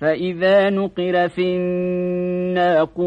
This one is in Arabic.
فإذا نقر في الناقور